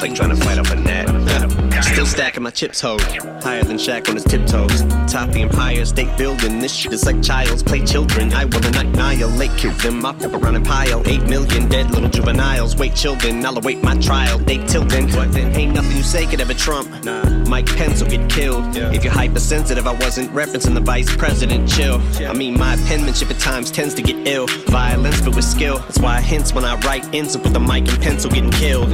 like trying to fight off a net. Still stacking my chips, ho. Higher than Shaq on his tiptoes. Top the Empire State Building. This shit is like child's play children. I will annihilate, kill them up, up around and pile. Eight million dead little juveniles. Wait, children, I'll await my trial. They tilting. What then? Ain't nothing you say could ever trump. Nah. Mike Pence will get killed. Yeah. If you're hypersensitive, I wasn't referencing the vice president. Chill. I mean, my penmanship at times tends to get ill. Violence, but with skill. That's why I hints when I write ends up with a mic and pencil getting killed.